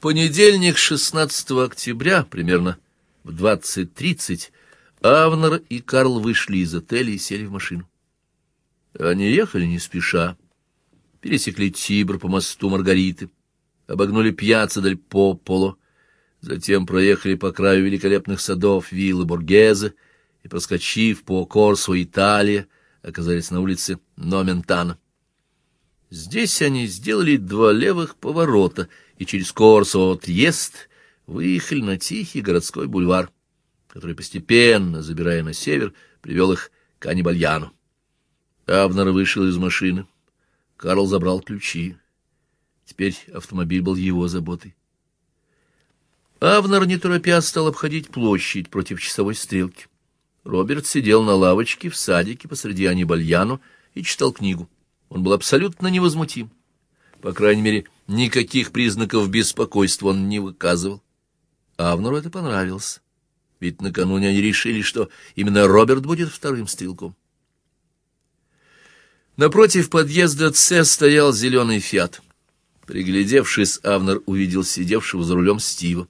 Понедельник, 16 октября, примерно в 20.30, Авнер и Карл вышли из отеля и сели в машину. Они ехали не спеша, пересекли Тибр по мосту Маргариты, обогнули пьяцца дель Пополо, затем проехали по краю великолепных садов виллы Боргезе и, проскочив по Корсу Италия, оказались на улице Номентана. Здесь они сделали два левых поворота и через Корсо отъезд выехали на тихий городской бульвар, который постепенно, забирая на север, привел их к Анибальяну. Абнер вышел из машины. Карл забрал ключи. Теперь автомобиль был его заботой. Авнер, не торопясь, стал обходить площадь против часовой стрелки. Роберт сидел на лавочке в садике посреди Анибальяну и читал книгу. Он был абсолютно невозмутим. По крайней мере, никаких признаков беспокойства он не выказывал. Авнору это понравилось, ведь накануне они решили, что именно Роберт будет вторым стрелком. Напротив подъезда Ц стоял зеленый фиат. Приглядевшись, Авнер увидел сидевшего за рулем Стива.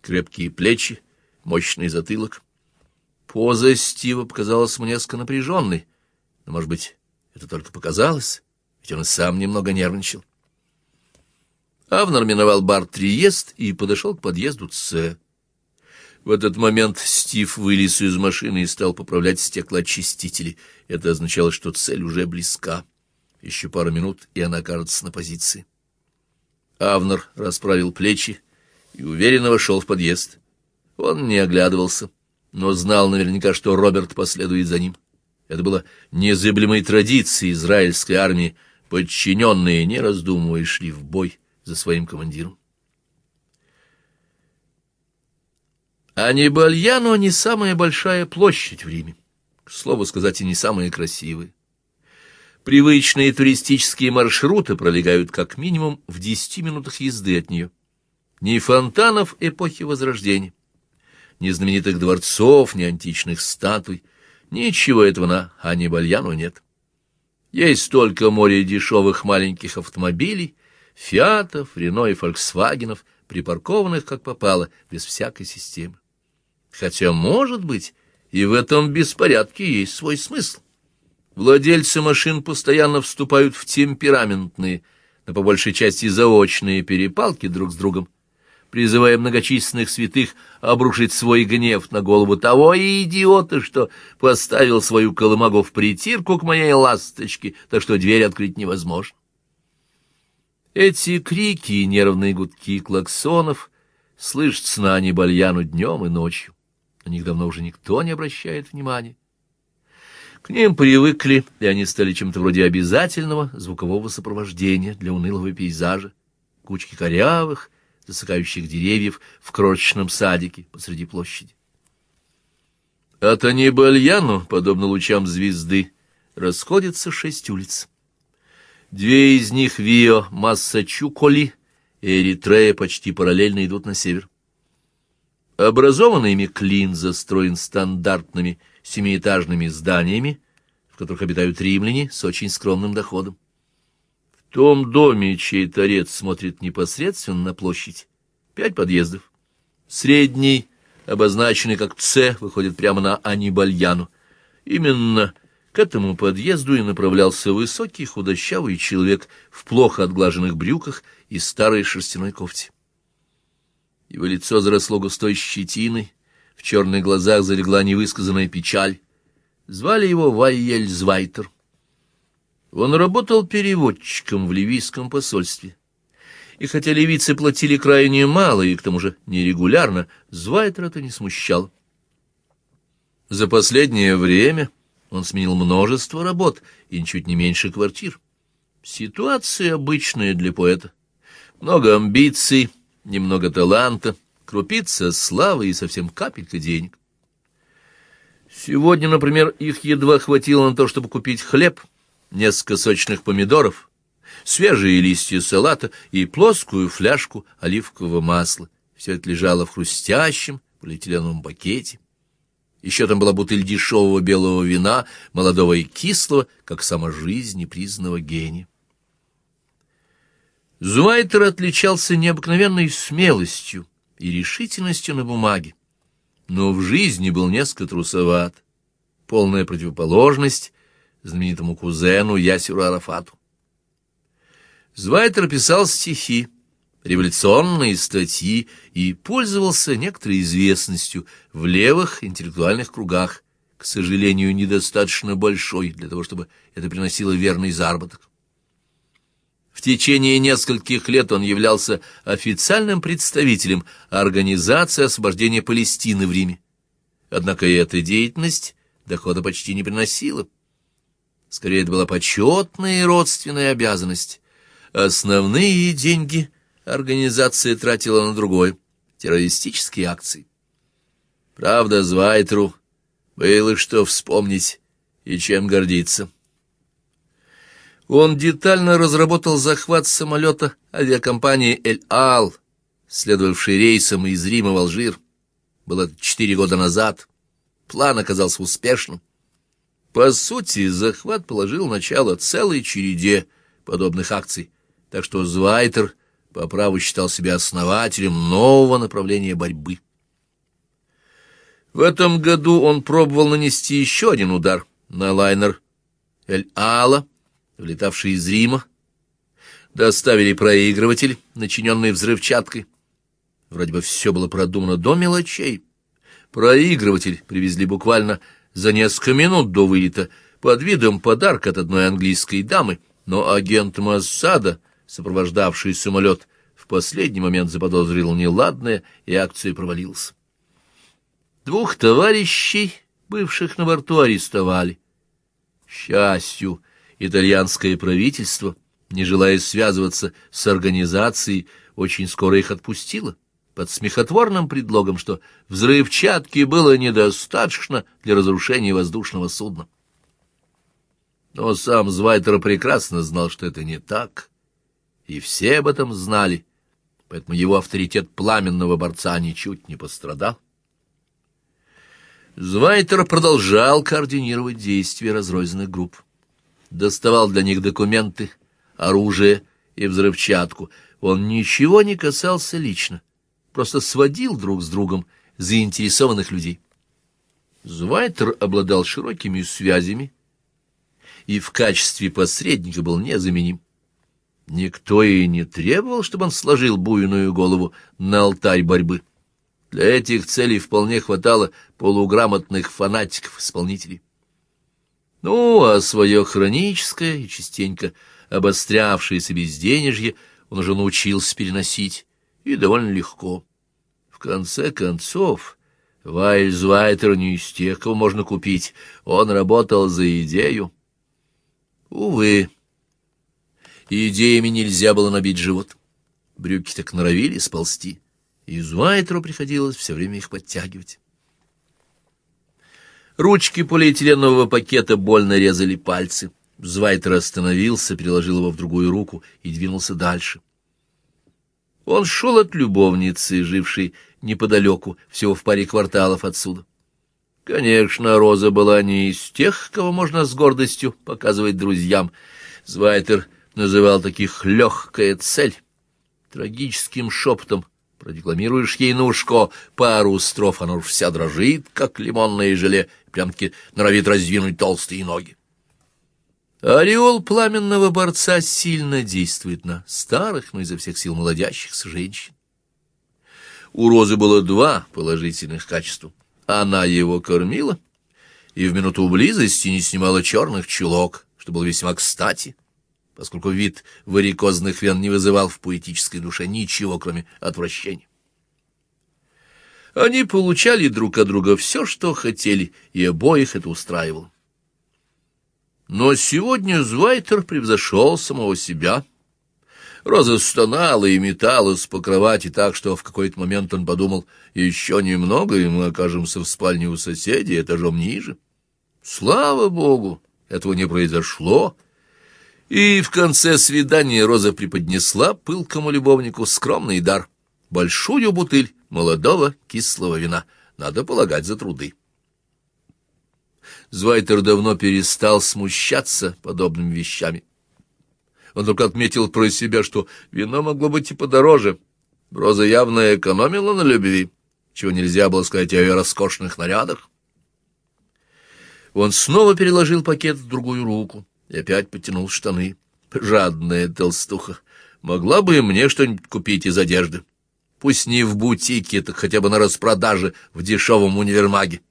Крепкие плечи, мощный затылок. Поза Стива показалась мне несколько напряженной, но, может быть, это только показалось, ведь он сам немного нервничал. Авнер миновал бар Триест и подошел к подъезду С. В этот момент Стив вылез из машины и стал поправлять стеклоочистители. Это означало, что цель уже близка. Еще пару минут, и она окажется на позиции. Авнер расправил плечи и уверенно вошел в подъезд. Он не оглядывался, но знал наверняка, что Роберт последует за ним. Это было незыблемой традицией израильской армии. Подчиненные, не раздумывая, шли в бой за своим командиром. А Небальяно не самая большая площадь в Риме. К слову сказать, и не самая красивая. Привычные туристические маршруты пролегают как минимум в десяти минутах езды от нее. Ни фонтанов эпохи Возрождения, ни знаменитых дворцов, ни античных статуй, Ничего этого на Анибальяну нет. Есть только море дешевых маленьких автомобилей, фиатов, Рено и фольксвагенов, припаркованных как попало, без всякой системы. Хотя, может быть, и в этом беспорядке есть свой смысл. Владельцы машин постоянно вступают в темпераментные, но по большей части заочные перепалки друг с другом, призывая многочисленных святых обрушить свой гнев на голову того идиота, что поставил свою колымагу в притирку к моей ласточке, так что дверь открыть невозможно. Эти крики и нервные гудки клаксонов слышатся на Анибальяну днем и ночью. На них давно уже никто не обращает внимания. К ним привыкли, и они стали чем-то вроде обязательного звукового сопровождения для унылого пейзажа. Кучки корявых, засыхающих деревьев в крошечном садике посреди площади. От Анибальяну, подобно лучам звезды, расходятся шесть улиц. Две из них Вио Массачуколи и Эритрея почти параллельно идут на север. Образованный ими Клин застроен стандартными семиэтажными зданиями, в которых обитают римляне с очень скромным доходом том доме, чей торец смотрит непосредственно на площадь, пять подъездов. Средний, обозначенный как «С», выходит прямо на Анибальяну. Именно к этому подъезду и направлялся высокий худощавый человек в плохо отглаженных брюках и старой шерстяной кофте. Его лицо заросло густой щетиной, в черных глазах залегла невысказанная печаль. Звали его Вайель Звайтер. Он работал переводчиком в ливийском посольстве. И хотя ливийцы платили крайне мало и к тому же нерегулярно, Звайтер это не смущал. За последнее время он сменил множество работ и ничуть не меньше квартир. Ситуация обычная для поэта. Много амбиций, немного таланта, крупица славы и совсем капелька денег. Сегодня, например, их едва хватило на то, чтобы купить хлеб — несколько сочных помидоров, свежие листья салата и плоскую фляжку оливкового масла. Все это лежало в хрустящем полиэтиленовом пакете. Еще там была бутыль дешевого белого вина, молодого и кислого, как сама жизнь непризнанного гения. Зуайтер отличался необыкновенной смелостью и решительностью на бумаге, но в жизни был несколько трусоват, полная противоположность знаменитому кузену Ясеру Арафату. Звайтер писал стихи, революционные статьи и пользовался некоторой известностью в левых интеллектуальных кругах, к сожалению, недостаточно большой для того, чтобы это приносило верный заработок. В течение нескольких лет он являлся официальным представителем Организации освобождения Палестины в Риме. Однако и эта деятельность дохода почти не приносила. Скорее, это была почетная и родственная обязанность. Основные деньги организация тратила на другое — террористические акции. Правда, Звайтеру было что вспомнить и чем гордиться. Он детально разработал захват самолета авиакомпании «Эль-Ал», следовавшей рейсом из Рима в Алжир. Было четыре года назад. План оказался успешным. По сути, захват положил начало целой череде подобных акций, так что Звайтер по праву считал себя основателем нового направления борьбы. В этом году он пробовал нанести еще один удар на лайнер «Эль-Ала», влетавший из Рима, доставили проигрыватель, начиненный взрывчаткой. Вроде бы все было продумано до мелочей. Проигрыватель привезли буквально за несколько минут до вылета под видом подарка от одной английской дамы, но агент Массада, сопровождавший самолет, в последний момент заподозрил неладное, и акция провалилась. Двух товарищей, бывших на борту, арестовали. Счастью, итальянское правительство, не желая связываться с организацией, очень скоро их отпустило, под смехотворным предлогом, что взрывчатки было недостаточно для разрушения воздушного судна. Но сам Звайтер прекрасно знал, что это не так, и все об этом знали, поэтому его авторитет пламенного борца ничуть не пострадал. Звайтер продолжал координировать действия разрозненных групп доставал для них документы, оружие и взрывчатку. Он ничего не касался лично, просто сводил друг с другом заинтересованных людей. Звайтер обладал широкими связями и в качестве посредника был незаменим. Никто и не требовал, чтобы он сложил буйную голову на алтарь борьбы. Для этих целей вполне хватало полуграмотных фанатиков-исполнителей. Ну, а свое хроническое и частенько обострявшееся безденежье он уже научился переносить, и довольно легко. В конце концов, Вайльзвайтер не из тех, кого можно купить, он работал за идею. Увы, идеями нельзя было набить живот. Брюки так норовили сползти, и Звайтеру приходилось все время их подтягивать. Ручки полиэтиленового пакета больно резали пальцы. Звайтер остановился, переложил его в другую руку и двинулся дальше. Он шел от любовницы, жившей неподалеку, всего в паре кварталов отсюда. Конечно, Роза была не из тех, кого можно с гордостью показывать друзьям. Звайтер называл таких «легкая цель». Трагическим шепотом продекламируешь ей на ушко пару строф, она уж вся дрожит, как лимонное желе, прям-таки норовит раздвинуть толстые ноги. Ореол пламенного борца сильно действует на старых, но изо всех сил молодящихся женщин. У Розы было два положительных качества. Она его кормила и в минуту близости не снимала черных чулок, что было весьма кстати, поскольку вид варикозных вен не вызывал в поэтической душе ничего, кроме отвращения. Они получали друг от друга все, что хотели, и обоих это устраивало. Но сегодня Звайтер превзошел самого себя. Роза стонала и металась по кровати так, что в какой-то момент он подумал, еще немного, и мы окажемся в спальне у соседей этажом ниже. Слава богу, этого не произошло. И в конце свидания Роза преподнесла пылкому любовнику скромный дар — большую бутыль молодого кислого вина, надо полагать, за труды. Звайтер давно перестал смущаться подобными вещами. Он только отметил про себя, что вино могло быть и подороже. Роза явно экономила на любви, чего нельзя было сказать о ее роскошных нарядах. Он снова переложил пакет в другую руку и опять потянул штаны. Жадная толстуха. Могла бы мне что-нибудь купить из одежды. Пусть не в бутике, так хотя бы на распродаже в дешевом универмаге.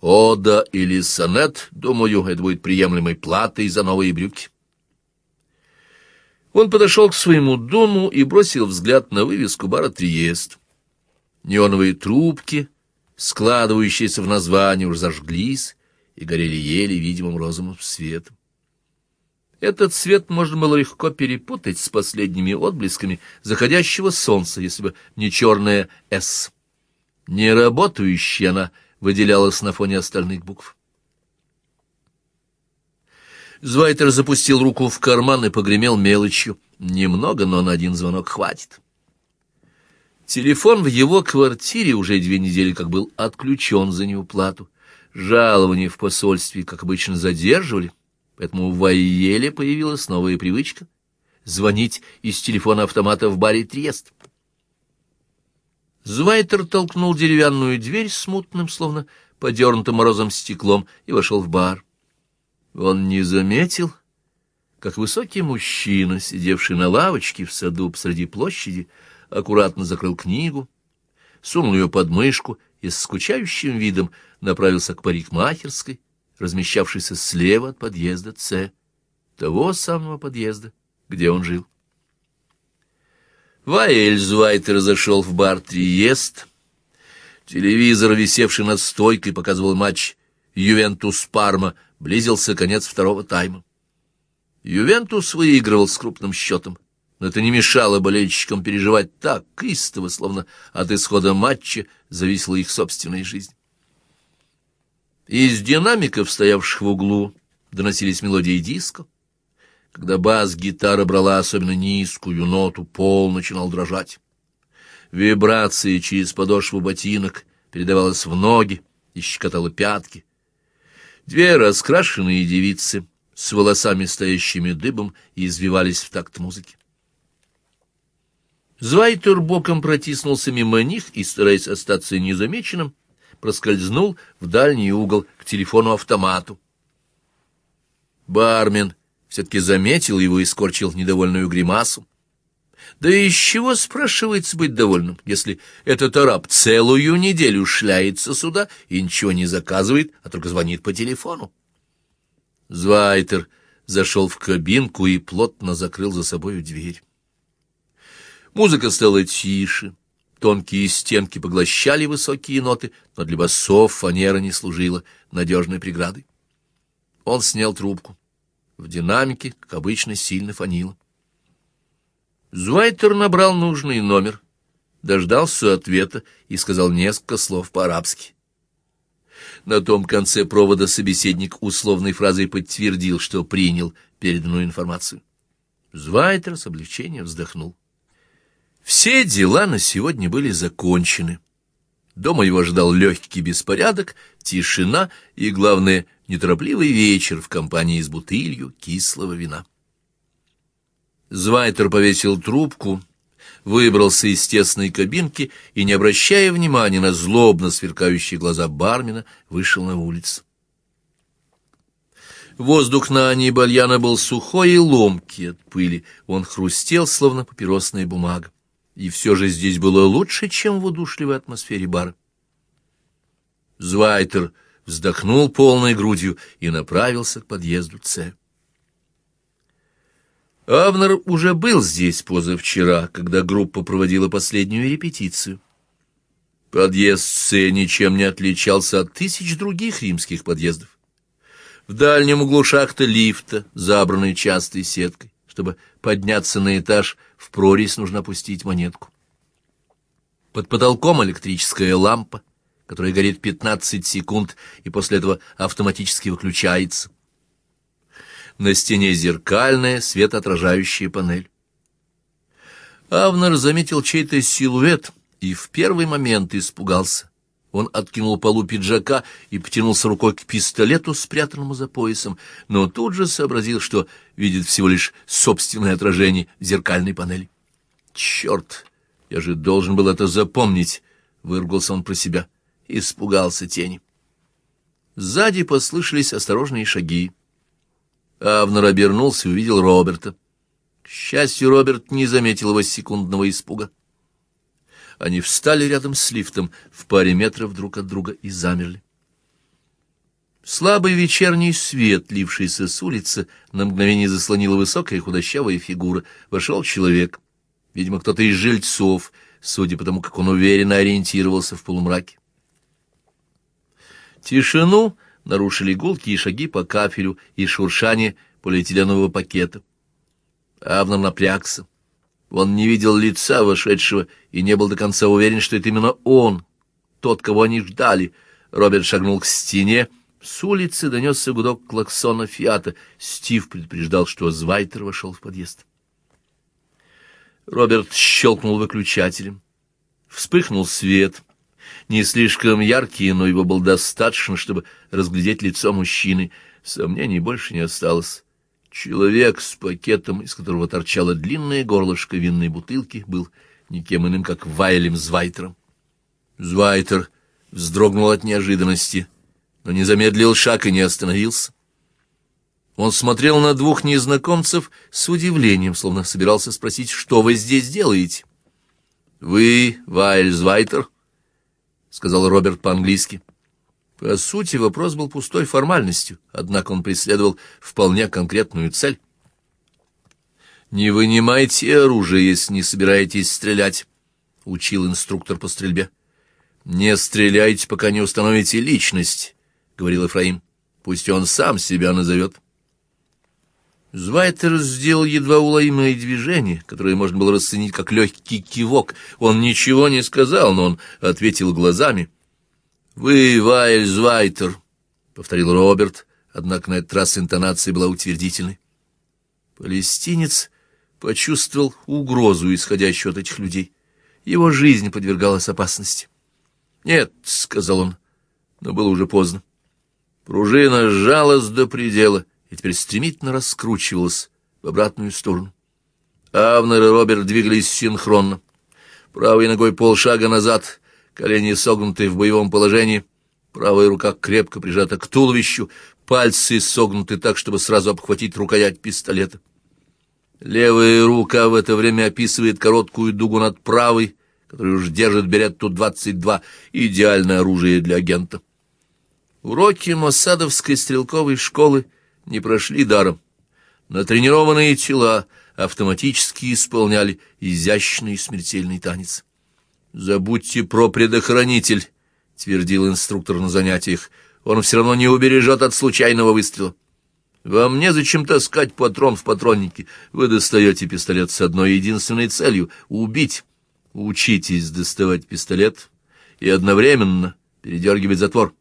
Ода или сонет, думаю, это будет приемлемой платой за новые брюки. Он подошел к своему дому и бросил взгляд на вывеску бара «Триест». Неоновые трубки, складывающиеся в название, уже зажглись и горели еле видимым розовым светом. Этот цвет можно было легко перепутать с последними отблесками заходящего солнца, если бы не черная «С». Не работающая она выделялась на фоне остальных букв. Звайтер запустил руку в карман и погремел мелочью. Немного, но на один звонок хватит. Телефон в его квартире уже две недели как был отключен за неуплату. Жалования в посольстве, как обычно, задерживали — Поэтому в Айеле появилась новая привычка — звонить из телефона автомата в баре Триест. Звайтер толкнул деревянную дверь с мутным, словно подернутым морозом стеклом, и вошел в бар. Он не заметил, как высокий мужчина, сидевший на лавочке в саду посреди площади, аккуратно закрыл книгу, сунул ее под мышку и с скучающим видом направился к парикмахерской, размещавшийся слева от подъезда С, того самого подъезда, где он жил. Ваэль Зуайтер зашел в бар «Триест». Телевизор, висевший над стойкой, показывал матч «Ювентус-Парма». Близился конец второго тайма. Ювентус выигрывал с крупным счетом, но это не мешало болельщикам переживать так истово, словно от исхода матча зависела их собственная жизнь. Из динамиков, стоявших в углу, доносились мелодии диска. Когда бас-гитара брала особенно низкую ноту, пол начинал дрожать. Вибрации через подошву ботинок передавалась в ноги и щекотала пятки. Две раскрашенные девицы с волосами, стоящими дыбом, извивались в такт музыки. Звайтер боком протиснулся мимо них и, стараясь остаться незамеченным, проскользнул в дальний угол к телефону-автомату. Бармен все-таки заметил его и скорчил недовольную гримасу. Да из чего, спрашивается, быть довольным, если этот араб целую неделю шляется сюда и ничего не заказывает, а только звонит по телефону? Звайтер зашел в кабинку и плотно закрыл за собою дверь. Музыка стала тише. Тонкие стенки поглощали высокие ноты, но для басов фанера не служила надежной преградой. Он снял трубку. В динамике, как обычно, сильно фанило. Зуайтер набрал нужный номер, дождался ответа и сказал несколько слов по-арабски. На том конце провода собеседник условной фразой подтвердил, что принял переданную информацию. Звайтер с облегчением вздохнул. Все дела на сегодня были закончены. Дома его ждал легкий беспорядок, тишина и, главное, неторопливый вечер в компании с бутылью кислого вина. Звайтер повесил трубку, выбрался из тесной кабинки и, не обращая внимания на злобно сверкающие глаза бармена, вышел на улицу. Воздух на Анибальяна был сухой и ломкий от пыли, он хрустел, словно папиросная бумага. И все же здесь было лучше, чем в удушливой атмосфере бара. Звайтер вздохнул полной грудью и направился к подъезду Ц. Авнер уже был здесь позавчера, когда группа проводила последнюю репетицию. Подъезд С ничем не отличался от тысяч других римских подъездов. В дальнем углу шахта лифта, забранной частой сеткой. Чтобы подняться на этаж, в прорезь нужно опустить монетку. Под потолком электрическая лампа, которая горит 15 секунд и после этого автоматически выключается. На стене зеркальная светоотражающая панель. Авнер заметил чей-то силуэт и в первый момент испугался. Он откинул полу пиджака и потянулся рукой к пистолету, спрятанному за поясом, но тут же сообразил, что видит всего лишь собственное отражение в зеркальной панели. «Черт! Я же должен был это запомнить!» — выругался он про себя. Испугался тени. Сзади послышались осторожные шаги. Авнер обернулся и увидел Роберта. К счастью, Роберт не заметил его секундного испуга. Они встали рядом с лифтом в паре метров друг от друга и замерли. Слабый вечерний свет, лившийся с улицы, на мгновение заслонила высокая худощавая фигура. Вошел человек. Видимо, кто-то из жильцов, судя по тому, как он уверенно ориентировался в полумраке. Тишину нарушили гулкие шаги по кафелю и шуршание полиэтиленового пакета. Авнер напрягся. Он не видел лица вошедшего и не был до конца уверен, что это именно он, тот, кого они ждали. Роберт шагнул к стене. С улицы донесся гудок клаксона «Фиата». Стив предупреждал, что Звайтер вошел в подъезд. Роберт щелкнул выключателем. Вспыхнул свет. Не слишком яркий, но его был достаточно, чтобы разглядеть лицо мужчины. Сомнений больше не осталось. Человек с пакетом, из которого торчало длинное горлышко винной бутылки, был никем иным, как Вайлем Звайтером. Звайтер вздрогнул от неожиданности, но не замедлил шаг и не остановился. Он смотрел на двух незнакомцев с удивлением, словно собирался спросить, что вы здесь делаете. — Вы Вайль Звайтер? — сказал Роберт по-английски. По сути, вопрос был пустой формальностью, однако он преследовал вполне конкретную цель. «Не вынимайте оружие, если не собираетесь стрелять», — учил инструктор по стрельбе. «Не стреляйте, пока не установите личность», — говорил Эфраим. «Пусть он сам себя назовет». Звайтер сделал едва уловимое движение, которое можно было расценить как легкий кивок. Он ничего не сказал, но он ответил глазами — «Вы Вайльзвайтер», — повторил Роберт, однако на этот раз интонация была утвердительной. Палестинец почувствовал угрозу, исходящую от этих людей. Его жизнь подвергалась опасности. «Нет», — сказал он, но было уже поздно. Пружина сжалась до предела и теперь стремительно раскручивалась в обратную сторону. Авнер и Роберт двигались синхронно. Правой ногой полшага назад, колени согнуты в боевом положении, правая рука крепко прижата к туловищу, пальцы согнуты так, чтобы сразу обхватить рукоять пистолета. Левая рука в это время описывает короткую дугу над правой, которую уж держит Беретту-22, идеальное оружие для агента. Уроки Моссадовской стрелковой школы не прошли даром. Натренированные тела автоматически исполняли изящный смертельный танец. «Забудьте про предохранитель», — твердил инструктор на занятиях. «Он все равно не убережет от случайного выстрела. Вам незачем таскать патрон в патроннике. Вы достаете пистолет с одной единственной целью — убить. Учитесь доставать пистолет и одновременно передергивать затвор.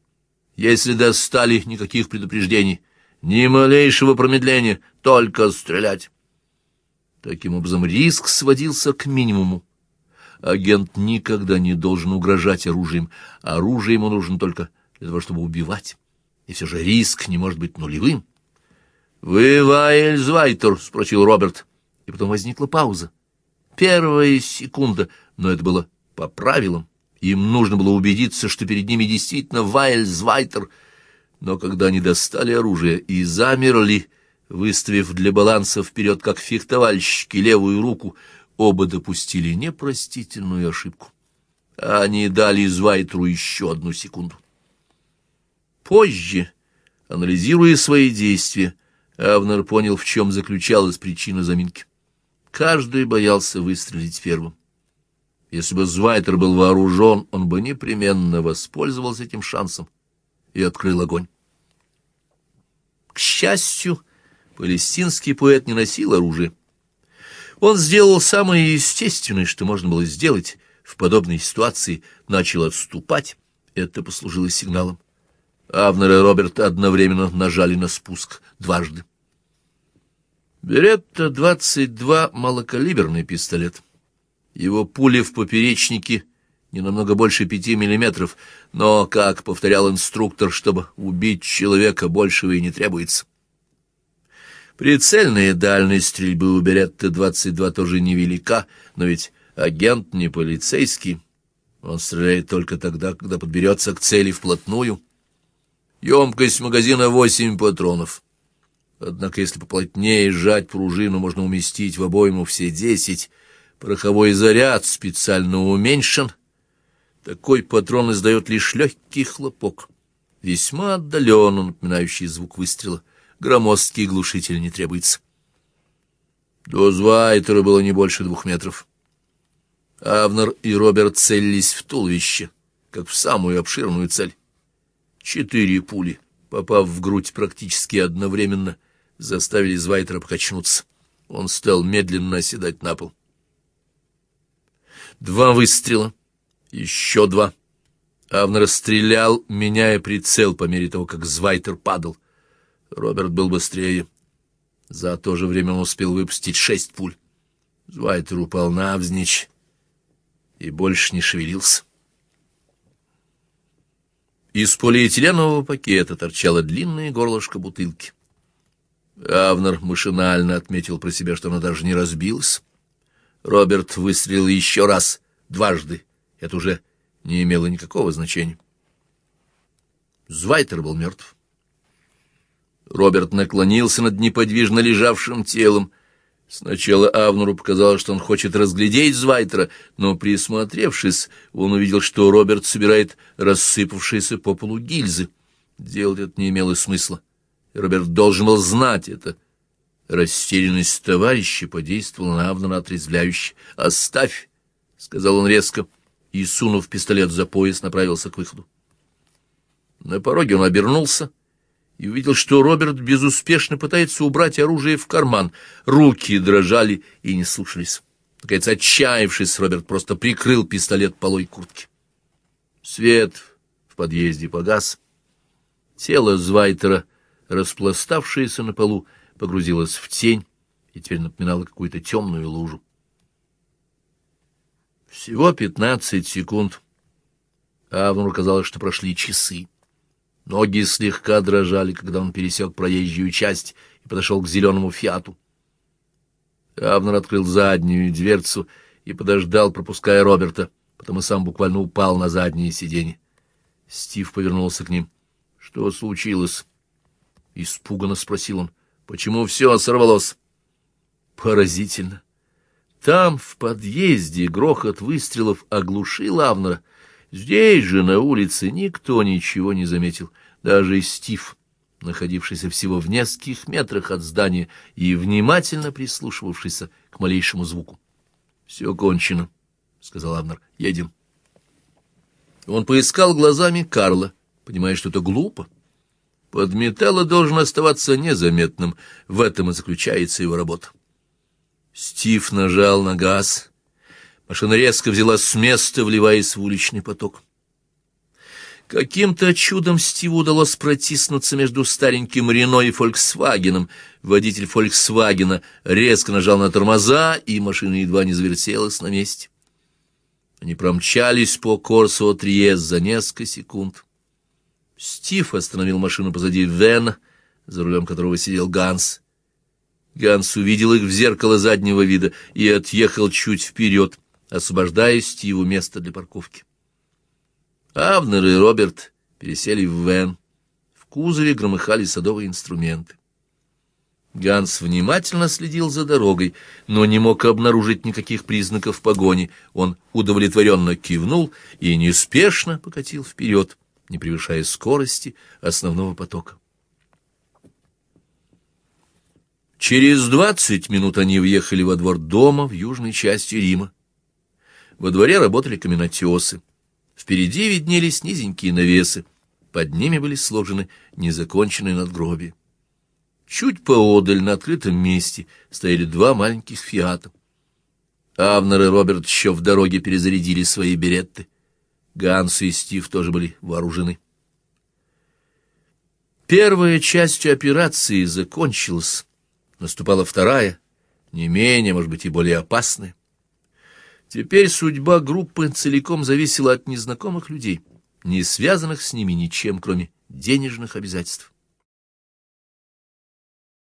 Если достали, никаких предупреждений, ни малейшего промедления, только стрелять». Таким образом, риск сводился к минимуму Агент никогда не должен угрожать оружием. Оружие ему нужно только для того, чтобы убивать. И все же риск не может быть нулевым. «Вы Вайльзвайтер?» — спросил Роберт. И потом возникла пауза. Первая секунда, но это было по правилам. Им нужно было убедиться, что перед ними действительно Вайльзвайтер. Но когда они достали оружие и замерли, выставив для баланса вперед, как фехтовальщики, левую руку, оба допустили непростительную ошибку. Они дали Звайтру еще одну секунду. Позже, анализируя свои действия, Авнер понял, в чем заключалась причина заминки. Каждый боялся выстрелить первым. Если бы Звайтер был вооружен, он бы непременно воспользовался этим шансом и открыл огонь. К счастью, палестинский поэт не носил оружие. Он сделал самое естественное, что можно было сделать в подобной ситуации, начал отступать. Это послужило сигналом. Авнер и Роберт одновременно нажали на спуск дважды. Беретта-22 — малокалиберный пистолет. Его пуля в поперечнике не намного больше пяти миллиметров, но, как повторял инструктор, чтобы убить человека, большего и не требуется. Прицельная дальность стрельбы у Беретта-22 тоже невелика, но ведь агент не полицейский. Он стреляет только тогда, когда подберется к цели вплотную. Емкость магазина восемь патронов. Однако, если поплотнее сжать пружину, можно уместить в обойму все десять. Пороховой заряд специально уменьшен. Такой патрон издает лишь легкий хлопок, весьма отдаленно напоминающий звук выстрела. Громоздкий глушитель не требуется. До Звайтера было не больше двух метров. Авнер и Роберт целились в туловище, как в самую обширную цель. Четыре пули, попав в грудь практически одновременно, заставили Звайтера покачнуться. Он стал медленно оседать на пол. Два выстрела, еще два. Авнер стрелял, меняя прицел по мере того, как Звайтер падал. Роберт был быстрее. За то же время он успел выпустить шесть пуль. Звайтер упал навзничь и больше не шевелился. Из полиэтиленового пакета торчало длинное горлышко бутылки. Авнер машинально отметил про себя, что она даже не разбилась. Роберт выстрелил еще раз, дважды. Это уже не имело никакого значения. Звайтер был мертв. Роберт наклонился над неподвижно лежавшим телом. Сначала Авнуру показалось, что он хочет разглядеть Звайтера, но, присмотревшись, он увидел, что Роберт собирает рассыпавшиеся по полу гильзы. Делать это не имело смысла. Роберт должен был знать это. Растерянность товарища подействовала на Авнера отрезвляюще. «Оставь!» — сказал он резко, и, сунув пистолет за пояс, направился к выходу. На пороге он обернулся — и увидел, что Роберт безуспешно пытается убрать оружие в карман. Руки дрожали и не слушались. Наконец, отчаявшись, Роберт просто прикрыл пистолет полой куртки. Свет в подъезде погас. Тело Звайтера, распластавшееся на полу, погрузилось в тень и теперь напоминало какую-то темную лужу. Всего пятнадцать секунд. Авнуру казалось, что прошли часы. Ноги слегка дрожали, когда он пересек проезжую часть и подошел к зеленому «Фиату». Авнер открыл заднюю дверцу и подождал, пропуская Роберта, потом и сам буквально упал на заднее сиденье. Стив повернулся к ним. — Что случилось? — испуганно спросил он. — Почему все сорвалось? — Поразительно. Там, в подъезде, грохот выстрелов оглушил Авнера, Здесь же, на улице, никто ничего не заметил, даже Стив, находившийся всего в нескольких метрах от здания и внимательно прислушивавшийся к малейшему звуку. — Все кончено, — сказал Авнер. — Едем. Он поискал глазами Карла, понимая, что это глупо. Подметало должен оставаться незаметным, в этом и заключается его работа. Стив нажал на газ — Машина резко взяла с места, вливаясь в уличный поток. Каким-то чудом Стиву удалось протиснуться между стареньким Рено и Фольксвагеном. Водитель Фольксвагена резко нажал на тормоза, и машина едва не завертелась на месте. Они промчались по Корсо Триес за несколько секунд. Стив остановил машину позади Вена, за рулем которого сидел Ганс. Ганс увидел их в зеркало заднего вида и отъехал чуть вперед, освобождая Стиву место для парковки. Авнер и Роберт пересели в вен. В кузове громыхали садовые инструменты. Ганс внимательно следил за дорогой, но не мог обнаружить никаких признаков погони. Он удовлетворенно кивнул и неспешно покатил вперед, не превышая скорости основного потока. Через двадцать минут они въехали во двор дома в южной части Рима. Во дворе работали каменотесы. Впереди виднелись низенькие навесы. Под ними были сложены незаконченные надгробия. Чуть поодаль, на открытом месте, стояли два маленьких фиата. Авнер и Роберт еще в дороге перезарядили свои беретты. Ганс и Стив тоже были вооружены. Первая часть операции закончилась. Наступала вторая, не менее, может быть, и более опасная. Теперь судьба группы целиком зависела от незнакомых людей, не связанных с ними ничем, кроме денежных обязательств.